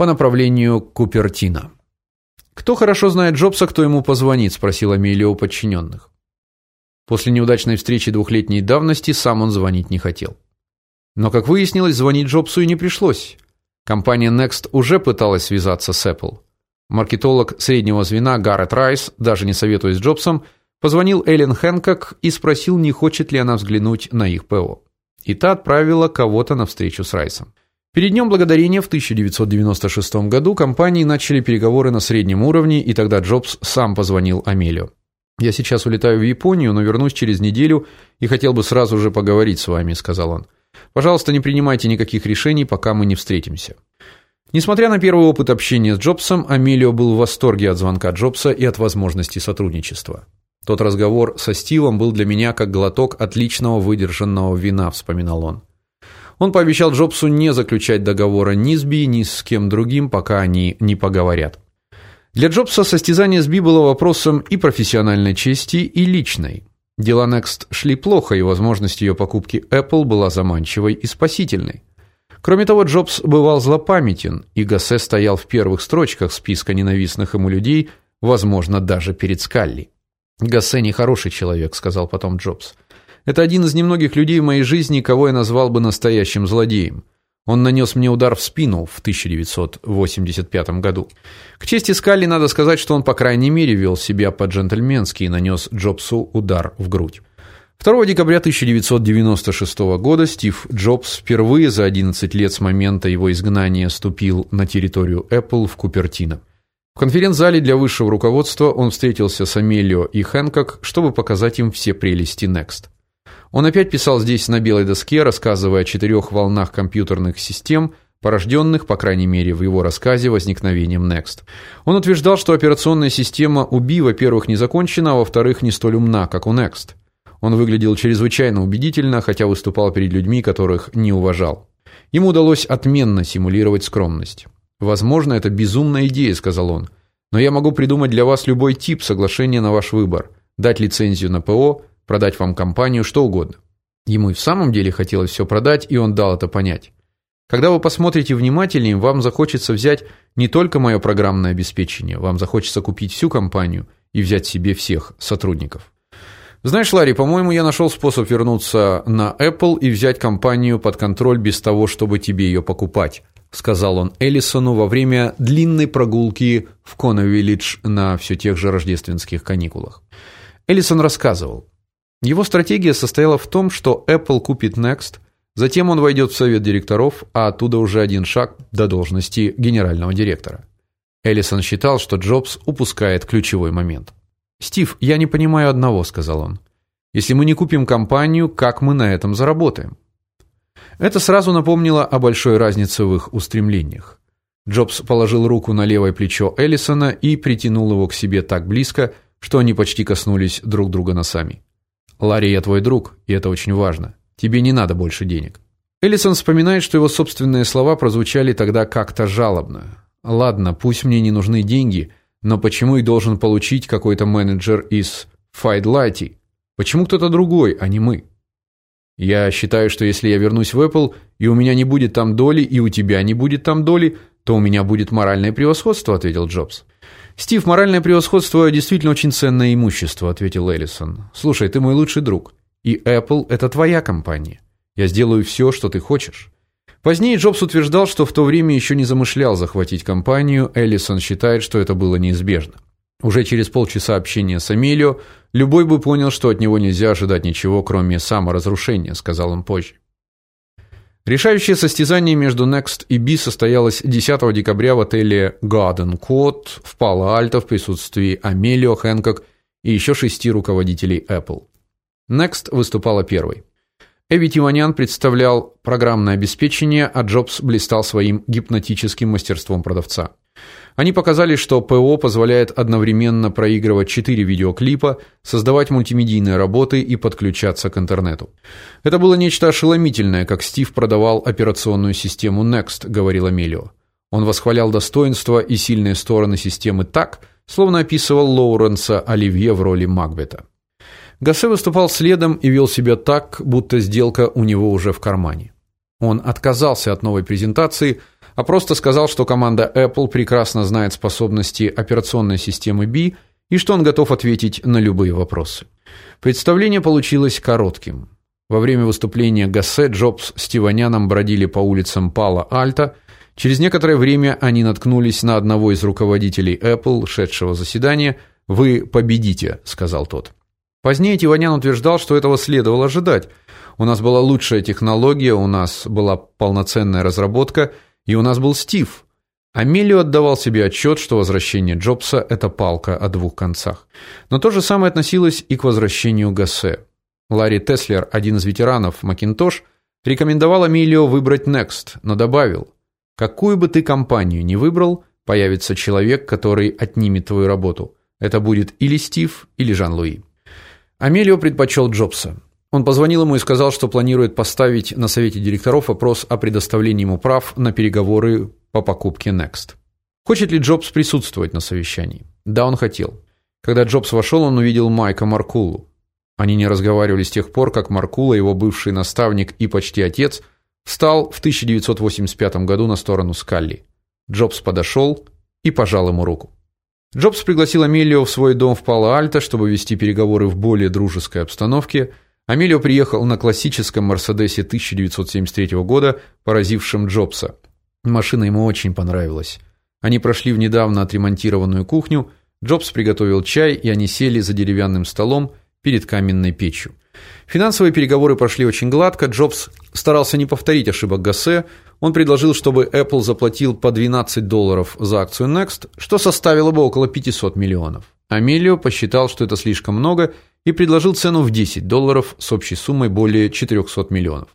по направлению Купертино. Кто хорошо знает Джобса, кто ему позвонит, спросила Амелио подчиненных. После неудачной встречи двухлетней давности сам он звонить не хотел. Но как выяснилось, звонить Джобсу и не пришлось. Компания Next уже пыталась связаться с Apple. Маркетолог среднего звена Гаррет Райс, даже не советуясь с Джобсом, позвонил Эллен Хэнкок и спросил, не хочет ли она взглянуть на их ПО. И та отправила кого-то на встречу с Райсом. Перед днем благодарения в 1996 году компании начали переговоры на среднем уровне, и тогда Джобс сам позвонил Амелио. Я сейчас улетаю в Японию, но вернусь через неделю и хотел бы сразу же поговорить с вами, сказал он. Пожалуйста, не принимайте никаких решений, пока мы не встретимся. Несмотря на первый опыт общения с Джобсом, Амелио был в восторге от звонка Джобса и от возможности сотрудничества. Тот разговор со Стивом был для меня как глоток отличного выдержанного вина, вспоминал он. Он пообещал Джобсу не заключать договора ни с Би, ни с кем другим, пока они не поговорят. Для Джобса состязание с Би было вопросом и профессиональной чести, и личной. Дела Next шли плохо, и возможность ее покупки Apple была заманчивой и спасительной. Кроме того, Джобс бывал злопамятен, и Гассе стоял в первых строчках списка ненавистных ему людей, возможно, даже перед Скалли. Гассе не хороший человек, сказал потом Джобс. Это один из немногих людей в моей жизни, кого я назвал бы настоящим злодеем. Он нанес мне удар в спину в 1985 году. К чести Скалли надо сказать, что он по крайней мере вел себя по-джентльменски и нанес Джобсу удар в грудь. 2 декабря 1996 года Стив Джобс впервые за 11 лет с момента его изгнания ступил на территорию Apple в Купертино. В конференц-зале для высшего руководства он встретился с Амелио и Хэнкок, чтобы показать им все прелести Next. Он опять писал здесь на белой доске, рассказывая о четырех волнах компьютерных систем, порожденных, по крайней мере, в его рассказе возникновением Next. Он утверждал, что операционная система UBI, во-первых, не закончена, а во-вторых, не столь умна, как у Next. Он выглядел чрезвычайно убедительно, хотя выступал перед людьми, которых не уважал. Ему удалось отменно симулировать скромность. Возможно, это безумная идея, сказал он. Но я могу придумать для вас любой тип соглашения на ваш выбор: дать лицензию на ПО, продать вам компанию, что угодно. Ему и в самом деле хотелось все продать, и он дал это понять. Когда вы посмотрите внимательнее, вам захочется взять не только мое программное обеспечение, вам захочется купить всю компанию и взять себе всех сотрудников. Знаешь, Ларри, по-моему, я нашел способ вернуться на Apple и взять компанию под контроль без того, чтобы тебе ее покупать, сказал он Эллисону во время длинной прогулки в Кона-Виллидж на все тех же рождественских каникулах. Эллисон рассказывал: его стратегия состояла в том, что Apple купит Next, затем он войдет в совет директоров, а оттуда уже один шаг до должности генерального директора. Эллисон считал, что Джобс упускает ключевой момент. "Стив, я не понимаю одного", сказал он. "Если мы не купим компанию, как мы на этом заработаем?" Это сразу напомнило о большой разнице в их устремлениях. Джобс положил руку на левое плечо Эллисона и притянул его к себе так близко, что они почти коснулись друг друга носами. Ларри, я твой друг, и это очень важно. Тебе не надо больше денег. Эллисон вспоминает, что его собственные слова прозвучали тогда как-то жалобно. Ладно, пусть мне не нужны деньги, но почему их должен получить какой-то менеджер из Файдлайти? Почему кто-то другой, а не мы? Я считаю, что если я вернусь в Apple, и у меня не будет там доли, и у тебя не будет там доли, то у меня будет моральное превосходство, ответил Джобс. Стив, моральное превосходство действительно очень ценное имущество, ответил Эллисон. Слушай, ты мой лучший друг, и Apple это твоя компания. Я сделаю все, что ты хочешь. Позднее Джобс утверждал, что в то время еще не замышлял захватить компанию. Эллисон считает, что это было неизбежно. Уже через полчаса общения с Амелио любой бы понял, что от него нельзя ожидать ничего, кроме саморазрушения, сказал он позже. Решающее состязание между Next и B состоялось 10 декабря в отеле Garden Court в Пало-Альто в присутствии Амелио Хэнкок и еще шести руководителей Apple. Next выступала первой. Эви Тиванян представлял программное обеспечение, а Джобс блистал своим гипнотическим мастерством продавца. Они показали, что ПО позволяет одновременно проигрывать четыре видеоклипа, создавать мультимедийные работы и подключаться к интернету. Это было нечто ошеломительное, как Стив продавал операционную систему Next, говорил Амелио. Он восхвалял достоинства и сильные стороны системы так, словно описывал Лоуренса Оливье в роли Макбета. Гассе выступал следом и вел себя так, будто сделка у него уже в кармане. Он отказался от новой презентации, а просто сказал, что команда Apple прекрасно знает способности операционной системы B и что он готов ответить на любые вопросы. Представление получилось коротким. Во время выступления Гассе Джобс с Тиваняном бродили по улицам Пала-Альта. Через некоторое время они наткнулись на одного из руководителей Apple, шедшего заседания. "Вы победите", сказал тот. Позднее Тиванян утверждал, что этого следовало ожидать. У нас была лучшая технология, у нас была полноценная разработка, и у нас был Стив. Амелио отдавал себе отчет, что возвращение Джобса это палка о двух концах. Но то же самое относилось и к возвращению Гассе. Ларри Теслер, один из ветеранов Macintosh, рекомендовал Амелио выбрать Next, но добавил: "Какую бы ты компанию ни выбрал, появится человек, который отнимет твою работу. Это будет или Стив, или Жан-Луи". Амелио предпочел Джобса. Он позвонил ему и сказал, что планирует поставить на совете директоров вопрос о предоставлении ему прав на переговоры по покупке Next. Хочет ли Джобс присутствовать на совещании? Да, он хотел. Когда Джобс вошел, он увидел Майка Маркулу. Они не разговаривали с тех пор, как Маркула, его бывший наставник и почти отец, встал в 1985 году на сторону Скалли. Джобс подошел и пожал ему руку. Джобс пригласил Амелио в свой дом в Пало-Альто, чтобы вести переговоры в более дружеской обстановке. Амелио приехал на классическом Мерседесе 1973 года, поразившем Джобса. Машина ему очень понравилась. Они прошли в недавно отремонтированную кухню. Джобс приготовил чай, и они сели за деревянным столом перед каменной печью. Финансовые переговоры прошли очень гладко. Джобс старался не повторить ошибок Гассе. Он предложил, чтобы Apple заплатил по 12 долларов за акцию Next, что составило бы около 500 миллионов. Амелио посчитал, что это слишком много, и предложил цену в 10 долларов с общей суммой более 400 миллионов.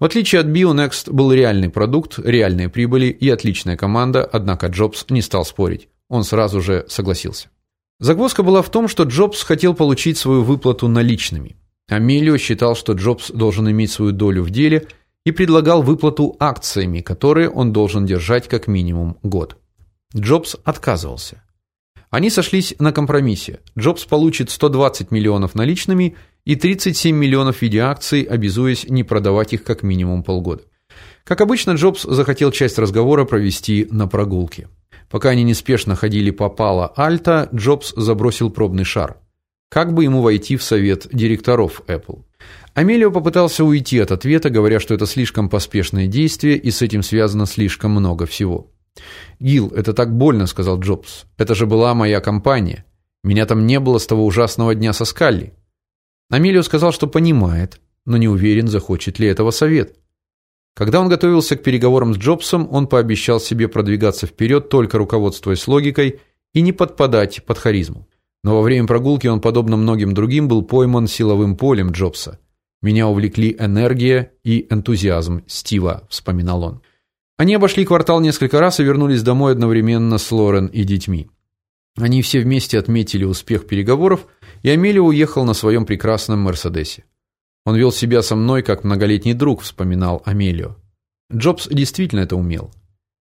В отличие от BioNext был реальный продукт, реальные прибыли и отличная команда, однако Джобс не стал спорить. Он сразу же согласился. Загвоздка была в том, что Джобс хотел получить свою выплату наличными. Амелио считал, что Джобс должен иметь свою долю в деле и предлагал выплату акциями, которые он должен держать как минимум год. Джобс отказывался. Они сошлись на компромиссе. Джобс получит 120 миллионов наличными и 37 миллионов в виде акций, обязуясь не продавать их как минимум полгода. Как обычно, Джобс захотел часть разговора провести на прогулке. Пока они неспешно ходили по Пало-Альто, Джобс забросил пробный шар. Как бы ему войти в совет директоров Apple? Амелио попытался уйти от ответа, говоря, что это слишком поспешное действие и с этим связано слишком много всего. "Гил, это так больно", сказал Джобс. "Это же была моя компания. Меня там не было с того ужасного дня со Скалли". Амелио сказал, что понимает, но не уверен, захочет ли этого совет. Когда он готовился к переговорам с Джобсом, он пообещал себе продвигаться вперед, только руководствуясь логикой и не подпадать под харизму. Но во время прогулки он, подобно многим другим, был пойман силовым полем Джобса. Меня увлекли энергия и энтузиазм Стива, вспоминал он. Они обошли квартал несколько раз и вернулись домой одновременно с Лорен и детьми. Они все вместе отметили успех переговоров, и Амелия уехал на своем прекрасном Мерседесе. Он вел себя со мной как многолетний друг, вспоминал Амелио. Джобс действительно это умел.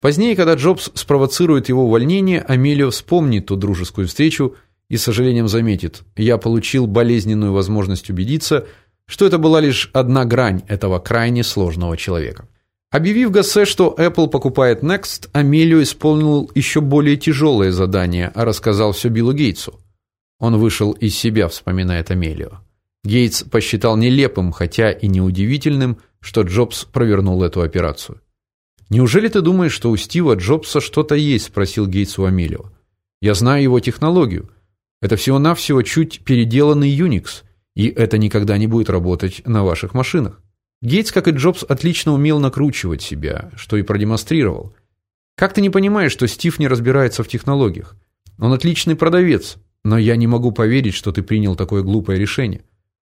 Позднее, когда Джобс спровоцирует его увольнение, Амелио вспомнит ту дружескую встречу и с сожалением заметит: "Я получил болезненную возможность убедиться, что это была лишь одна грань этого крайне сложного человека". Объявив Гассе, что Apple покупает Next, Амелио исполнил еще более тяжелое задание, а рассказал все Биллу Гейтсу. Он вышел из себя, вспоминает Амелио. Гейтс посчитал нелепым, хотя и неудивительным, что Джобс провернул эту операцию. Неужели ты думаешь, что у Стива Джобса что-то есть, спросил Гейтс у Амелио. Я знаю его технологию. Это всего-навсего чуть переделанный Unix, и это никогда не будет работать на ваших машинах. Гейтс, как и Джобс, отлично умел накручивать себя, что и продемонстрировал. Как ты не понимаешь, что Стив не разбирается в технологиях? Он отличный продавец, но я не могу поверить, что ты принял такое глупое решение.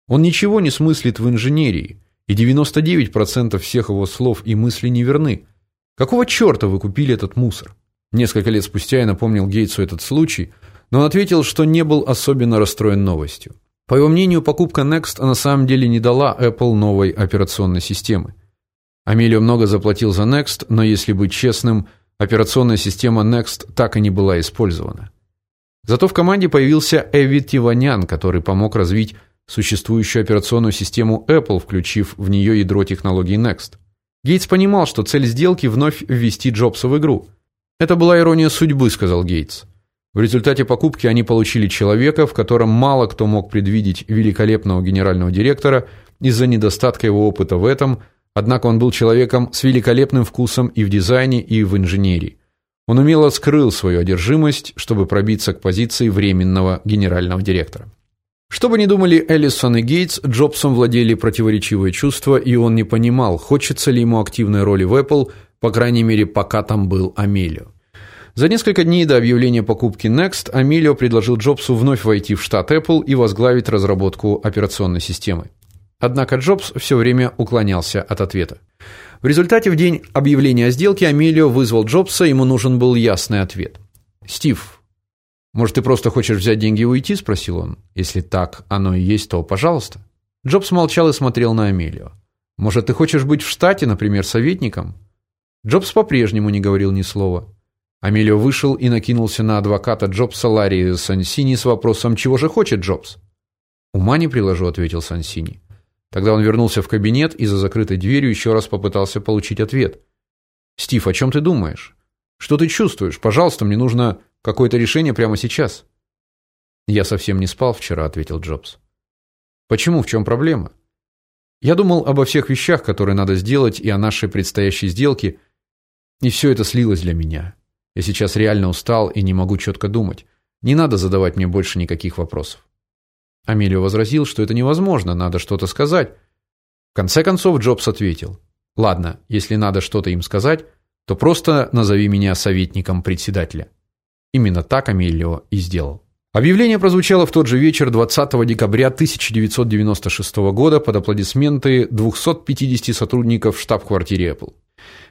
Он ничего не смыслит в инженерии, и 99% всех его слов и мыслей неверны. Какого черта вы купили этот мусор? Несколько лет спустя я напомнил Гейтсу этот случай, но он ответил, что не был особенно расстроен новостью. По его мнению, покупка Next на самом деле не дала Apple новой операционной системы. Амелио много заплатил за Next, но если быть честным, операционная система Next так и не была использована. Зато в команде появился Эви Тиванян, который помог развить существующую операционную систему Apple, включив в нее ядро технологий Next. Гейтс понимал, что цель сделки вновь ввести Джобса в игру. Это была ирония судьбы, сказал Гейтс. В результате покупки они получили человека, в котором мало кто мог предвидеть великолепного генерального директора из-за недостатка его опыта в этом, однако он был человеком с великолепным вкусом и в дизайне, и в инженерии. Он умело скрыл свою одержимость, чтобы пробиться к позиции временного генерального директора. Что бы ни думали Эллисон и Гейтс, Джобсом владели противоречивые чувства, и он не понимал, хочется ли ему активной роли в Apple, по крайней мере, пока там был Амелио. За несколько дней до объявления покупки Next Амелио предложил Джобсу вновь войти в штат Apple и возглавить разработку операционной системы. Однако Джобс все время уклонялся от ответа. В результате в день объявления о сделке Амелио вызвал Джобса, ему нужен был ясный ответ. "Стив, может, ты просто хочешь взять деньги и уйти?" спросил он. "Если так оно и есть, то, пожалуйста". Джобс молчал и смотрел на Амелио. "Может, ты хочешь быть в штате, например, советником?" Джобс по-прежнему не говорил ни слова. Амелио вышел и накинулся на адвоката Джобса Ларри Сансини с вопросом: "Чего же хочет Джобс?" "Ума не приложу", ответил Сансини. Тогда он вернулся в кабинет и за закрытой дверью еще раз попытался получить ответ. "Стив, о чем ты думаешь? Что ты чувствуешь? Пожалуйста, мне нужно какое-то решение прямо сейчас". "Я совсем не спал вчера", ответил Джобс. "Почему? В чем проблема?" "Я думал обо всех вещах, которые надо сделать, и о нашей предстоящей сделке, и все это слилось для меня. Я сейчас реально устал и не могу четко думать. Не надо задавать мне больше никаких вопросов. Амелио возразил, что это невозможно, надо что-то сказать. В конце концов Джобс ответил: "Ладно, если надо что-то им сказать, то просто назови меня советником председателя". Именно так Амелио и сделал. Объявление прозвучало в тот же вечер 20 декабря 1996 года под аплодисменты 250 сотрудников штаб-квартиры Apple.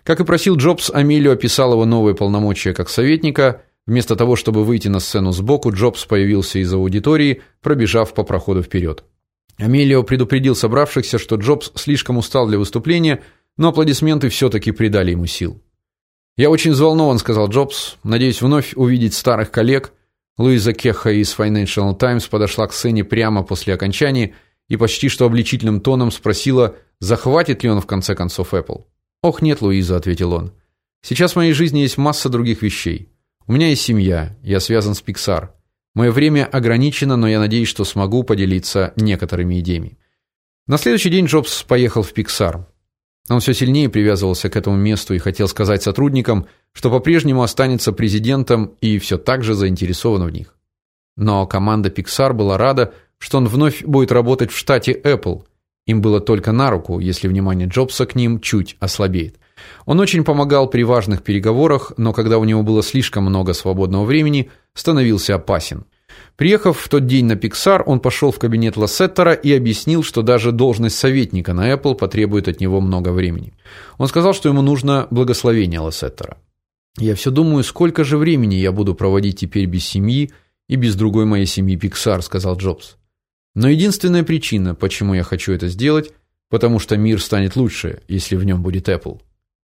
Как и просил Джобс, Амелио описал его новые полномочия как советника. Вместо того, чтобы выйти на сцену сбоку, Джобс появился из аудитории, пробежав по проходу вперед. Амелио предупредил собравшихся, что Джобс слишком устал для выступления, но аплодисменты все таки придали ему сил. "Я очень взволнован", сказал Джобс. "Надеюсь вновь увидеть старых коллег". Луиза Кеха из Financial Times подошла к сцене прямо после окончания и почти что обличительным тоном спросила, захватит ли он в конце концов Apple. "Ох, нет, Луиза", ответил он. "Сейчас в моей жизни есть масса других вещей. У меня есть семья, я связан с Pixar. Мое время ограничено, но я надеюсь, что смогу поделиться некоторыми идеями". На следующий день Джобс поехал в Pixar. Он все сильнее привязывался к этому месту и хотел сказать сотрудникам, что по-прежнему останется президентом и все так же заинтересован в них. Но команда Pixar была рада, что он вновь будет работать в штате Apple им было только на руку, если внимание Джобса к ним чуть ослабеет. Он очень помогал при важных переговорах, но когда у него было слишком много свободного времени, становился опасен. Приехав в тот день на Pixar, он пошел в кабинет Лассеттера и объяснил, что даже должность советника на Apple потребует от него много времени. Он сказал, что ему нужно благословение Лассеттера. Я все думаю, сколько же времени я буду проводить теперь без семьи и без другой моей семьи Pixar, сказал Джобс. Но единственная причина, почему я хочу это сделать, потому что мир станет лучше, если в нем будет Apple.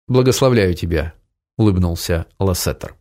Благословляю тебя, улыбнулся Лассетер.